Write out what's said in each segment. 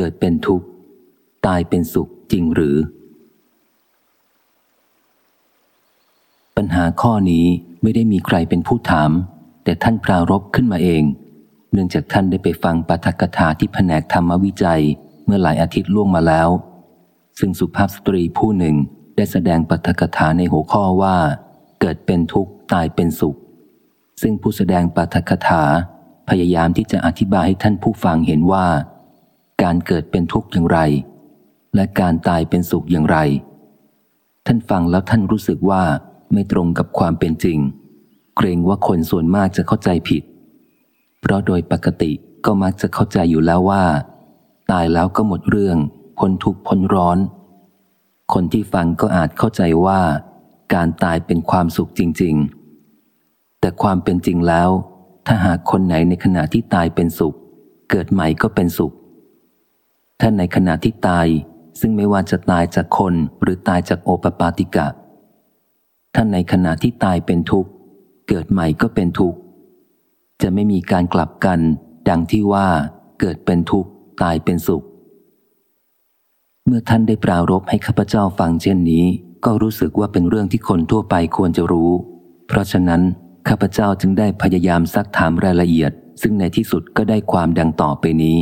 เกิดเป็นทุกข์ ตายเป็นสุขจริงหรือ ปัญหาข้อนี้ไม่ได้มีใครเป็นผู้ถาม แต่ท่านปรารบขึ้นมาเอง เนื่องจากท่านได้ไปฟังปาฐกถาที่แผนกธรรมวิจัยเมื่อหลายอาทิตย์ล่วงมาแล้ว ซึ่งสุภาพสตรีผู้หนึ่งได้แสดงปาฐกถาในหัวข้อว่า เกิดเป็นทุกข์ตายเป็นสุข ซึ่งผู้แสดงปาฐกถาพยายามที่จะอธิบายให้ท่านผู้ฟังเห็นว่า การเกิดเป็นทุกข์อย่างไร และการตายเป็นสุขอย่างไร ท่านฟังแล้วท่านรู้สึกว่าไม่ตรงกับความเป็นจริง เกรงว่าคนส่วนมากจะเข้าใจผิด เพราะโดยปกติก็มักจะเข้าใจอยู่แล้วว่า ตายแล้วก็หมดเรื่องพ้นทุกข์พ้นร้อน คนที่ฟังก็อาจเข้าใจว่า การตายเป็นความสุขจริง ๆ แต่ความเป็นจริงแล้ว ถ้าหากคนไหนในขณะที่ตายเป็นสุข เกิดใหม่ก็เป็นสุข ถ้าในขณะที่ตาย ซึ่งไม่ว่าจะตายจากคนหรือตายจากโอปปาติกะถ้านในขณะที่ตายเป็นทุกข์ เกิดใหม่ก็เป็นทุกข์ จะไม่มีการกลับกัน ดังที่ว่า เกิดเป็นทุกข์ ตายเป็นสุข เมื่อท่านได้ปรารบให้ข้าพเจ้าฟังเช่นนี้ ก็รู้สึกว่าเป็นเรื่องที่คนทั่วไปควรจะรู้ เพราะฉะนั้นข้าพเจ้าจึงได้พยายามซักถามรายละเอียด ซึ่งในที่สุดก็ได้ความดังต่อไปนี้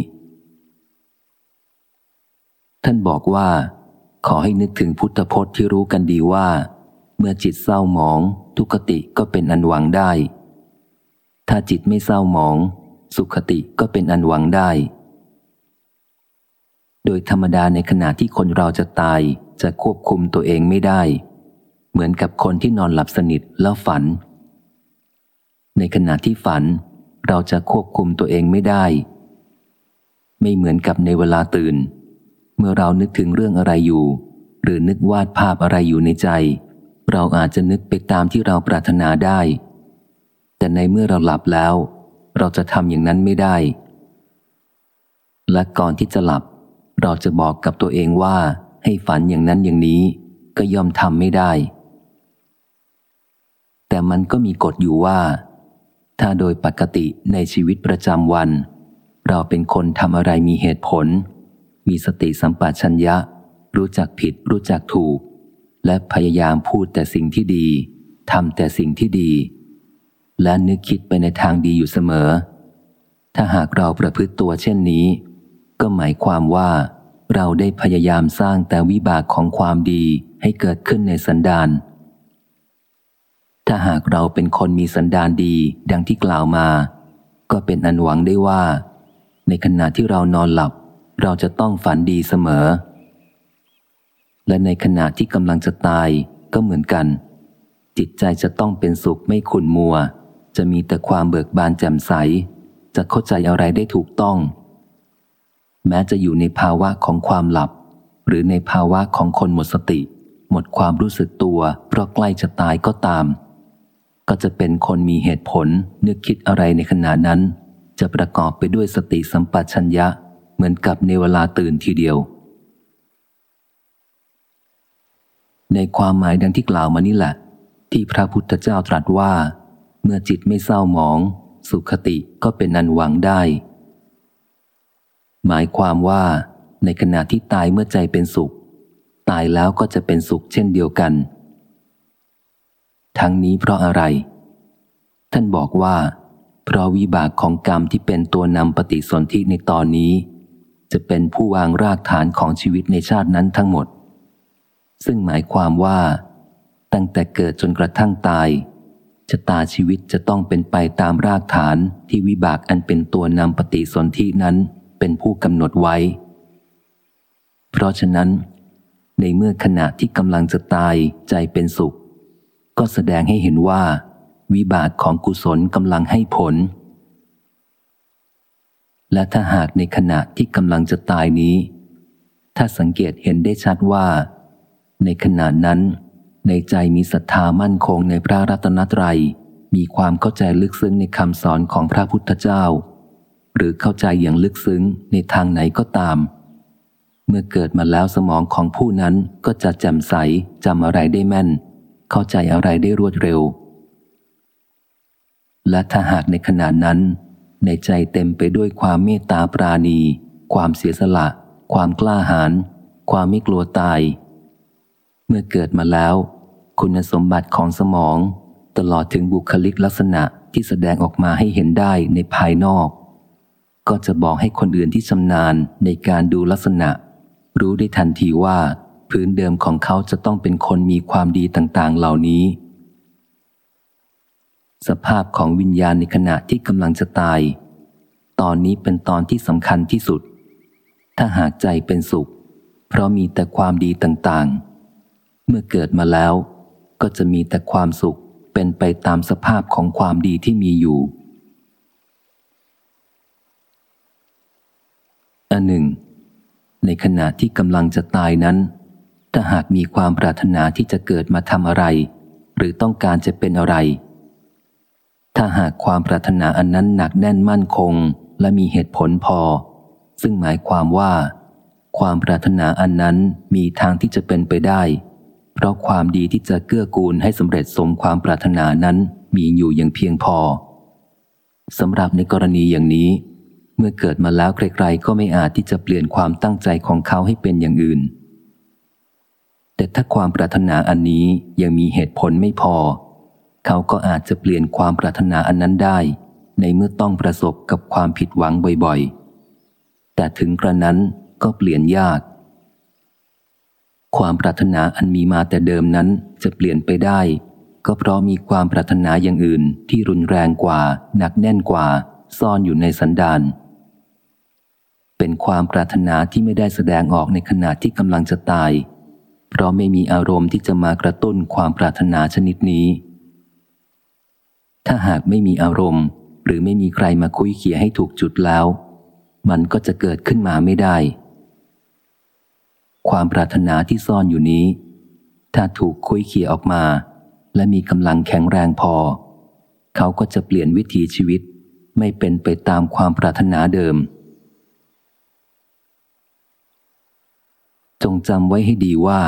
ท่านบอกว่า ขอให้นึกถึงพุทธพจน์ที่รู้กันดีว่า เมื่อจิตเศร้าหมอง ทุกขติก็เป็นอันหวังได้ ถ้าจิตไม่เศร้าหมอง สุขติก็เป็นอันหวังได้ โดยธรรมดาในขณะที่คนเราจะตายจะควบคุมตัวเองไม่ได้ เหมือนกับคนที่นอนหลับสนิทแล้วฝัน ในขณะที่ฝันเราจะควบคุมตัวเองไม่ได้ ไม่เหมือนกับในเวลาตื่น เมื่อเรานึกถึงเรื่องอะไรอยู่ หรือนึกวาดภาพอะไรอยู่ในใจ เราอาจจะนึกไปตามที่เราปรารถนาได้ แต่ในเมื่อเราหลับแล้ว เราจะทำอย่างนั้นไม่ได้ และก่อนที่จะหลับ เราจะบอกกับตัวเองว่าให้ฝันอย่างนั้นอย่างนี้ก็ย่อมทำไม่ได้ แต่มันก็มีกฎอยู่ว่า ถ้าโดยปกติในชีวิตประจำวัน เราเป็นคนทำอะไรมีเหตุผล มีสติสัมปชัญญะ รู้จักผิดรู้จักถูก และพยายามพูดแต่สิ่งที่ดีทำแต่สิ่งที่ดี และนึกคิดไปในทางดีอยู่เสมอ ถ้าหากเราประพฤติตัวเช่นนี้ ก็หมายความว่า เราได้พยายามสร้างแต่วิบากของความดีให้เกิดขึ้นในสันดานถ้าหากเราเป็นคนมีสันดานดีดังที่กล่าวมา ก็เป็นอันหวังได้ว่า ในขณะที่เรานอนหลับ เราจะต้องฝันดีเสมอ และในขณะที่กำลังจะตายก็เหมือนกัน จิตใจจะต้องเป็นสุขไม่ขุนมัว จะมีแต่ความเบิกบานแจ่มใส จะเข้าใจอะไรได้ถูกต้อง แม้จะอยู่ในภาวะของความหลับ หรือในภาวะของคนหมดสติ หมดความรู้สึกตัวเพราะใกล้จะตายก็ตาม ก็จะเป็นคนมีเหตุผลนึกคิดอะไรในขณะนั้น จะประกอบไปด้วยสติสัมปชัญญะ เหมือนกับในเวลาตื่นทีเดียว ในความหมายดังที่กล่าวมานี่แหละ ที่พระพุทธเจ้าตรัสว่า เมื่อจิตไม่เศร้าหมอง สุขติก็เป็นนันหวังได้ หมายความว่า ในขณะที่ตายเมื่อใจเป็นสุข ตายแล้วก็จะเป็นสุขเช่นเดียวกัน ทั้งนี้เพราะอะไร ท่านบอกว่า เพราะวิบากของกรรมที่เป็นตัวนำปฏิสนธิในตอนนี้ จะเป็นผู้วางรากฐานของชีวิตในชาตินั้นทั้งหมด ซึ่งหมายความว่า ตั้งแต่เกิดจนกระทั่งตายชะตาชีวิตจะต้องเป็นไปตามรากฐานที่วิบากอันเป็นตัวนำปฏิสนธินั้นเป็นผู้กำหนดไว้ เพราะฉะนั้น ในเมื่อขณะที่กำลังจะตายใจเป็นสุข ก็แสดงให้เห็นว่า วิบากของกุศลกำลังให้ผล และถ้าหากในขณะที่กำลังจะตายนี้ ถ้าสังเกตเห็นได้ชัดว่า ในขณะนั้น ในใจมีศรัทธามั่นคงในพระรัตนตรัย มีความเข้าใจลึกซึ้งในคำสอนของพระพุทธเจ้า หรือเข้าใจอย่างลึกซึ้งในทางไหนก็ตาม เมื่อเกิดมาแล้วสมองของผู้นั้นก็จะแจ่มใสจำอะไรได้แม่น เข้าใจอะไรได้รวดเร็ว และถ้าหากในขณะนั้น ในใจเต็มไปด้วยความเมตตาปราณี ความเสียสละ ความกล้าหาญ ความไม่กลัวตาย เมื่อเกิดมาแล้ว คุณสมบัติของสมอง ตลอดถึงบุคลิกลักษณะที่แสดงออกมาให้เห็นได้ในภายนอก ก็จะบอกให้คนอื่นที่ชำนาญในการดูลักษณะ รู้ได้ทันทีว่า พื้นเดิมของเขาจะต้องเป็นคนมีความดีต่างๆ เหล่านี้ สภาพของวิญญาณในขณะที่กำลังจะตาย ตอนนี้เป็นตอนที่สำคัญที่สุด ถ้าหากใจเป็นสุข เพราะมีแต่ความดีต่างๆ เมื่อเกิดมาแล้ว ก็จะมีแต่ความสุขเป็นไปตามสภาพของความดีที่มีอยู่อันหนึ่ง ในขณะที่กำลังจะตายนั้น ถ้าหากมีความปรารถนาที่จะเกิดมาทำอะไร หรือต้องการจะเป็นอะไร ถ้าหากความปรารถนาอันนั้นหนักแน่นมั่นคง และมีเหตุผลพอ ซึ่งหมายความว่า ความปรารถนาอันนั้นมีทางที่จะเป็นไปได้ เพราะความดีที่จะเกื้อกูลให้สำเร็จสมความปรารถนานั้นมีอยู่อย่างเพียงพอสำหรับในกรณีอย่างนี้ เมื่อเกิดมาแล้วใครๆก็ไม่อาจที่จะเปลี่ยนความตั้งใจของเขาให้เป็นอย่างอื่น แต่ถ้าความปรารถนาอันนี้ยังมีเหตุผลไม่พอ เขาก็อาจจะเปลี่ยนความปรารถนาอันนั้นได้ ในเมื่อต้องประสบกับความผิดหวังบ่อยๆ แต่ถึงกระนั้นก็เปลี่ยนยาก ความปรารถนาอันมีมาแต่เดิมนั้นจะเปลี่ยนไปได้ ก็เพราะมีความปรารถนาอย่างอื่นที่รุนแรงกว่า หนักแน่นกว่า ซ่อนอยู่ในสันดานเป็นความปรารถนาที่ไม่ได้แสดงออกในขณะที่กำลังจะตาย เพราะไม่มีอารมณ์ที่จะมากระตุ้นความปรารถนาชนิดนี้ ถ้าหากไม่มีอารมณ์ หรือไม่มีใครมาคุยเคี่ยให้ถูกจุดแล้ว มันก็จะเกิดขึ้นมาไม่ได้ ความปรารถนาที่ซ่อนอยู่นี้ ถ้าถูกคุยเคี่ยออกมา และมีกำลังแข็งแรงพอ เขาก็จะเปลี่ยนวิถีชีวิต ไม่เป็นไปตามความปรารถนาเดิม จงจำไว้ให้ดีว่า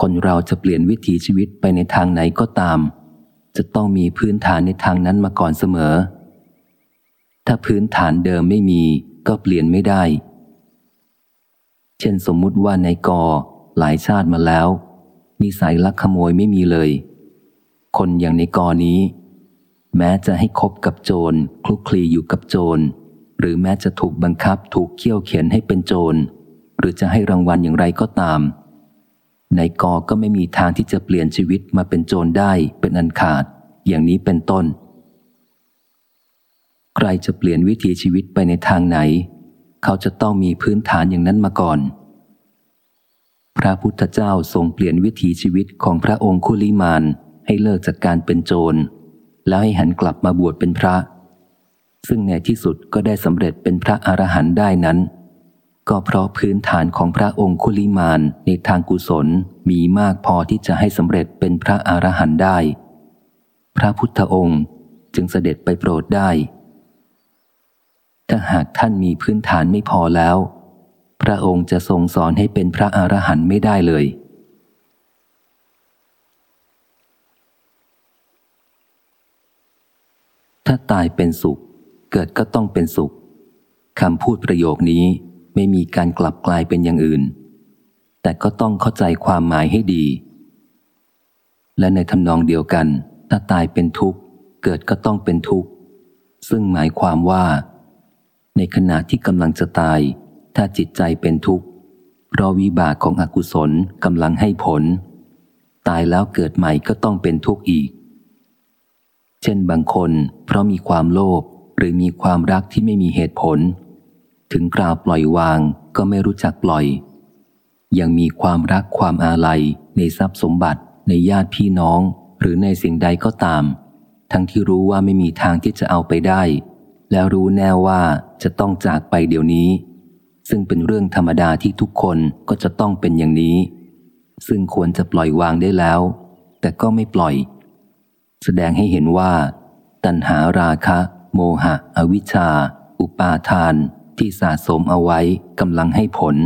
คนเราจะเปลี่ยนวิถีชีวิตไปในทางไหนก็ตาม จะต้องมีพื้นฐานในทางนั้นมาก่อนเสมอ ถ้าพื้นฐานเดิมไม่มีก็เปลี่ยนไม่ได้ เช่นสมมุติว่าในกอหลายชาติมาแล้ว นิสัยลักขโมยไม่มีเลย คนอย่างในกอนี้ แม้จะให้คบกับโจรคลุกคลีอยู่กับโจร หรือแม้จะถูกบังคับถูกเคี่ยวเข็นให้เป็นโจร หรือจะให้รางวัลอย่างไรก็ตาม ในกอก็ไม่มีทางที่จะเปลี่ยนชีวิตมาเป็นโจรได้เป็นอันขาด อย่างนี้เป็นต้น ใครจะเปลี่ยนวิถีชีวิตไปในทางไหน เขาจะต้องมีพื้นฐานอย่างนั้นมาก่อน พระพุทธเจ้าทรงเปลี่ยนวิถีชีวิตของพระองค์คุลิมานให้เลิกจากการเป็นโจร แล้วให้หันกลับมาบวชเป็นพระ ซึ่งในที่สุดก็ได้สำเร็จเป็นพระอรหันต์ได้นั้น ก็เพราะพื้นฐานของพระองคุลิมานในทางกุศลมีมากพอที่จะให้สำเร็จเป็นพระอรหันต์ได้ พระพุทธองค์จึงเสด็จไปโปรดได้ ถ้าหากท่านมีพื้นฐานไม่พอแล้ว พระองค์จะทรงสอนให้เป็นพระอรหันต์ไม่ได้เลย ถ้าตายเป็นสุข เกิดก็ต้องเป็นสุขคำพูดประโยคนี้ ไม่มีการกลับกลายเป็นอย่างอื่น แต่ก็ต้องเข้าใจความหมายให้ดี และในทำนองเดียวกัน ถ้าตายเป็นทุกข์ เกิดก็ต้องเป็นทุกข์ ซึ่งหมายความว่า ในขณะที่กำลังจะตาย ถ้าจิตใจเป็นทุกข์ เพราะวิบากของอกุศลกำลังให้ผล ตายแล้วเกิดใหม่ก็ต้องเป็นทุกข์อีก เช่นบางคนเพราะมีความโลภหรือมีความรักที่ไม่มีเหตุผล ถึงกล่าวปล่อยวางก็ไม่รู้จักปล่อย ยังมีความรักความอาลัย ในทรัพย์สมบัติ ในญาติพี่น้อง หรือในสิ่งใดก็ตาม ทั้งที่รู้ว่าไม่มีทางที่จะเอาไปได้ แล้วรู้แน่ว่าจะต้องจากไปเดี๋ยวนี้ ซึ่งเป็นเรื่องธรรมดาที่ทุกคนก็จะต้องเป็นอย่างนี้ ซึ่งควรจะปล่อยวางได้แล้ว แต่ก็ไม่ปล่อย แสดงให้เห็นว่า ตัณหาราคะ โมหะ อวิชชา อุปาทาน ที่สะสมเอาไว้กำลังให้ผล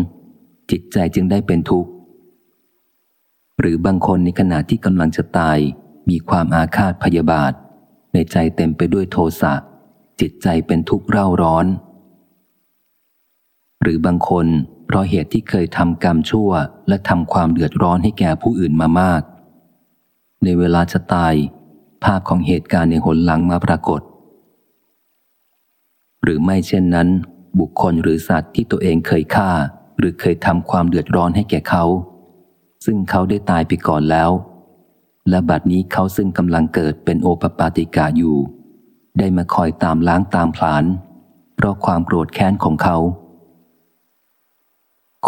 จิตใจจึงได้เป็นทุกข์ หรือบางคนในขณะที่กำลังจะตาย มีความอาฆาตพยาบาท ในใจเต็มไปด้วยโทสะจิตใจเป็นทุกข์เร่าร้อน หรือบางคนเพราะเหตุที่เคยทำกรรมชั่ว และทำความเดือดร้อนให้แก่ผู้อื่นมามาก ในเวลาจะตาย ภาพของเหตุการณ์ในหนหลังมาปรากฏ หรือไม่เช่นนั้น บุคคลหรือสัตว์ที่ตัวเองเคยฆ่า หรือเคยทำความเดือดร้อนให้แก่เขา ซึ่งเขาได้ตายไปก่อนแล้ว และบัดนี้เขาซึ่งกำลังเกิดเป็นโอปปาติกาอยู่ ได้มาคอยตามล้างตามผลาญเพราะความโกรธแค้นของเขา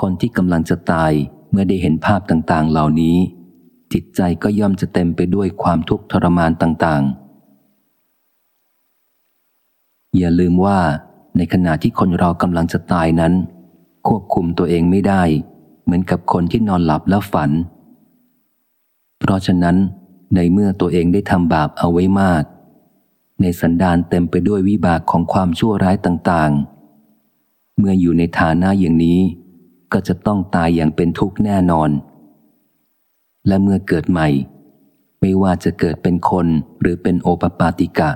คนที่กำลังจะตายเมื่อได้เห็นภาพต่างๆ เหล่านี้ จิตใจก็ย่อมจะเต็มไปด้วยความทุกข์ทรมานต่างๆ อย่าลืมว่า ในขณะที่คนเรากำลังจะตายนั้น ควบคุมตัวเองไม่ได้ เหมือนกับคนที่นอนหลับแล้วฝัน เพราะฉะนั้น ในเมื่อตัวเองได้ทำบาปเอาไว้มาก ในสันดานเต็มไปด้วยวิบากของความชั่วร้ายต่างๆ เมื่ออยู่ในฐานะอย่างนี้ ก็จะต้องตายอย่างเป็นทุกข์แน่นอน และเมื่อเกิดใหม่ ไม่ว่าจะเกิดเป็นคนหรือเป็นโอปปาติกะ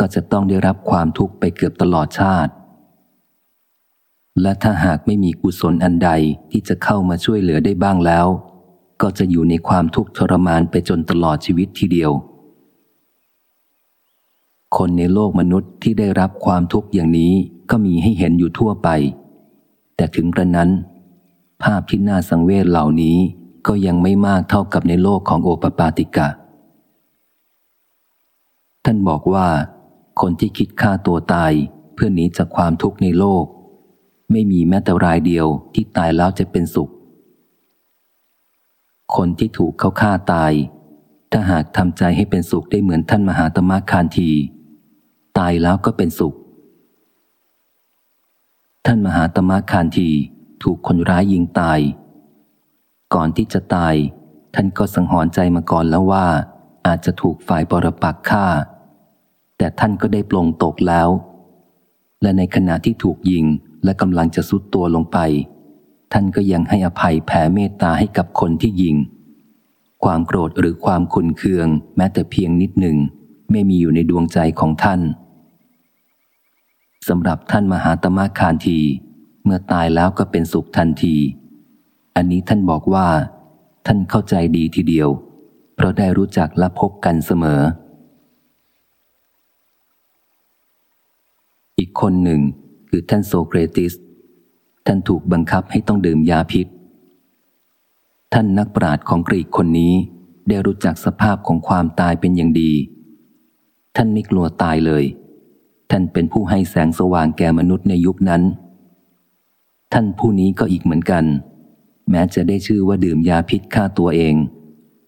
ก็จะต้องได้รับความทุกข์ไปเกือบตลอดชาติ และถ้าหากไม่มีกุศลอันใดที่จะเข้ามาช่วยเหลือได้บ้างแล้ว ก็จะอยู่ในความทุกข์ทรมานไปจนตลอดชีวิตทีเดียว คนในโลกมนุษย์ที่ได้รับความทุกข์อย่างนี้ก็มีให้เห็นอยู่ทั่วไป แต่ถึงกระนั้น ภาพที่น่าสังเวชเหล่านี้ก็ยังไม่มากเท่ากับในโลกของโอปปาติกะ ท่านบอกว่า คนที่คิดฆ่าตัวตายเพื่อหนีจากความทุกข์ในโลก ไม่มีแม้แต่รายเดียวที่ตายแล้วจะเป็นสุข คนที่ถูกเขาฆ่าตาย ถ้าหากทำใจให้เป็นสุขได้เหมือนท่านมหาตมะคานที ตายแล้วก็เป็นสุข ท่านมหาตมะคานทีถูกคนร้ายยิงตาย ก่อนที่จะตาย ท่านก็สังหรณ์ใจมาก่อนแล้วว่า อาจจะถูกฝ่ายปรปักฆ่า แต่ท่านก็ได้ปลงตกแล้ว และในขณะที่ถูกยิงและกำลังจะสุดตัวลงไป ท่านก็ยังให้อภัยแผ่เมตตาให้กับคนที่ยิง ความโกรธหรือความขุนเคือง แม้แต่เพียงนิดหนึ่ง ไม่มีอยู่ในดวงใจของท่านสำหรับท่านมหาตมะคานที เมื่อตายแล้วก็เป็นสุขทันที อันนี้ท่านบอกว่า ท่านเข้าใจดีทีเดียว เพราะได้รู้จักและพบกันเสมอ อีก คนหนึ่ง คือท่านโซเกรติส ท่านถูกบังคับให้ต้องดื่มยาพิษ ท่านนักปราชญ์ของกรีกคนนี้ได้รู้จักสภาพของความตายเป็นอย่างดี ท่านไม่กลัวตายเลย ท่านเป็นผู้ให้แสงสว่างแก่มนุษย์ในยุคนั้น ท่านผู้นี้ก็อีกเหมือนกัน แม้จะได้ชื่อว่าดื่มยาพิษฆ่าตัวเอง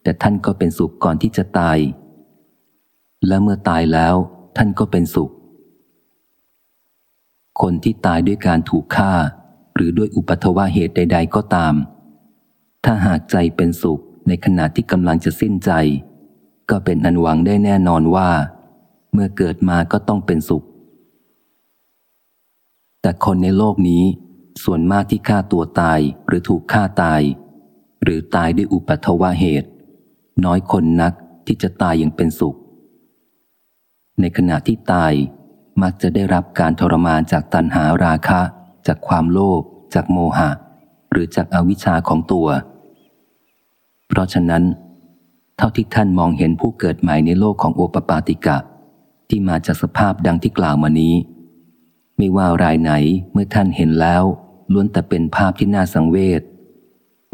แต่ท่านก็เป็นสุขก่อนที่จะตาย และเมื่อตายแล้วท่านก็เป็นสุข คนที่ตายด้วยการถูกฆ่า หรือด้วยอุปัตวะเหตุใด ๆ ก็ตาม ถ้าหากใจเป็นสุขในขณะที่กำลังจะสิ้นใจ ก็เป็นอันหวังได้แน่นอนว่า เมื่อเกิดมาก็ต้องเป็นสุข แต่คนในโลกนี้ ส่วนมากที่ฆ่าตัวตายหรือถูกฆ่าตาย หรือตายด้วยอุปัตวะเหตุ น้อยคนนักที่จะตายอย่างเป็นสุข ในขณะที่ตาย มักจะได้รับการทรมานจากตัณหาราคะ จากความโลภจากโมหะ หรือจากอวิชชาของตัว เพราะฉะนั้น เท่าที่ท่านมองเห็นผู้เกิดใหม่ในโลกของโอปปาติกะ ที่มาจากสภาพดังที่กล่าวมานี้ ไม่ว่ารายไหนเมื่อท่านเห็นแล้วล้วนแต่เป็นภาพที่น่าสังเวช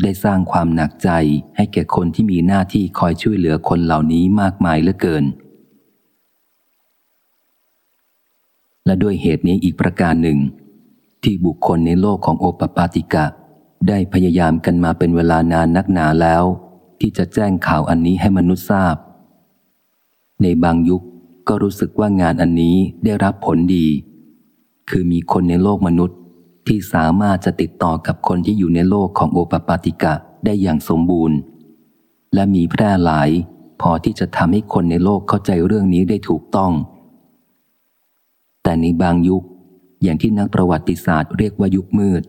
ได้สร้างความหนักใจให้แก่คนที่มีหน้าที่คอยช่วยเหลือคนเหล่านี้มากมายเหลือเกิน และด้วยเหตุนี้อีกประการหนึ่ง ที่บุคคลในโลกของโอปปาติกะ ได้พยายามกันมาเป็นเวลานานนักหนาแล้ว ที่จะแจ้งข่าวอันนี้ให้มนุษย์ทราบ ในบางยุคก็รู้สึกว่างานอันนี้ได้รับผลดี คือมีคนในโลกมนุษย์ที่สามารถจะติดต่อกับคนที่อยู่ในโลกของโอปปาติกะได้อย่างสมบูรณ์ และมีแพร่หลาย พอที่จะทำให้คนในโลกเข้าใจเรื่องนี้ได้ถูกต้อง แต่ในบางยุค อย่างที่นักประวัติศาสตร์เรียกว่ายุคมืด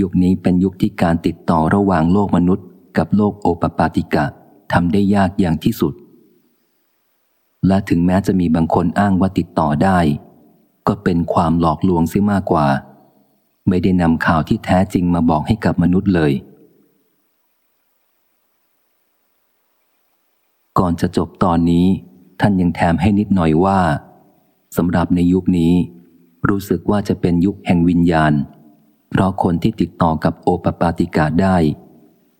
ยุคนี้เป็นยุคที่การติดต่อระหว่างโลกมนุษย์ กับโลกโอปปาติกะทำได้ยากอย่างที่สุด และถึงแม้จะมีบางคนอ้างว่าติดต่อได้ ก็เป็นความหลอกลวงเสียมากกว่า ไม่ได้นำข่าวที่แท้จริงมาบอกให้กับมนุษย์เลย ก่อนจะจบตอนนี้ท่านยังแถมให้นิดหน่อยว่า สำหรับในยุคนี้ รู้สึกว่าจะเป็นยุคแห่งวิญญาณ เพราะคนที่ติดต่อกับโอปปาติกะได้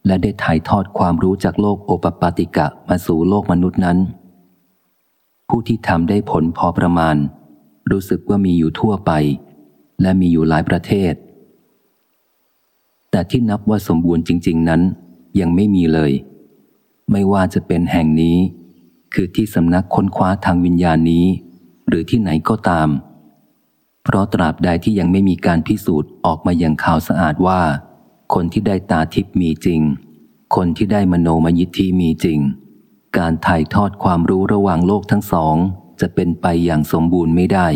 และได้ถ่ายทอดความรู้จากโลกโอปปาติกะมาสู่โลกมนุษย์นั้น ผู้ที่ทำได้ผลพอประมาณ รู้สึกว่ามีอยู่ทั่วไป และมีอยู่หลายประเทศ แต่ที่นับว่าสมบูรณ์จริง ๆ นั้น ยังไม่มีเลย ไม่ว่าจะเป็นแห่งนี้ คือที่สำนักค้นคว้าทางวิญญาณนี้ หรือที่ไหนก็ตาม เพราะตราบใดที่ยังไม่มีการพิสูจน์ออกมาอย่างข่าวสะอาดว่า คนที่ได้ตาทิพมีจริง คนที่ได้มโนมยิทธิมีจริง การถ่ายทอดความรู้ระหว่างโลกทั้งสอง จะเป็นไปอย่างสมบูรณ์ไม่ได้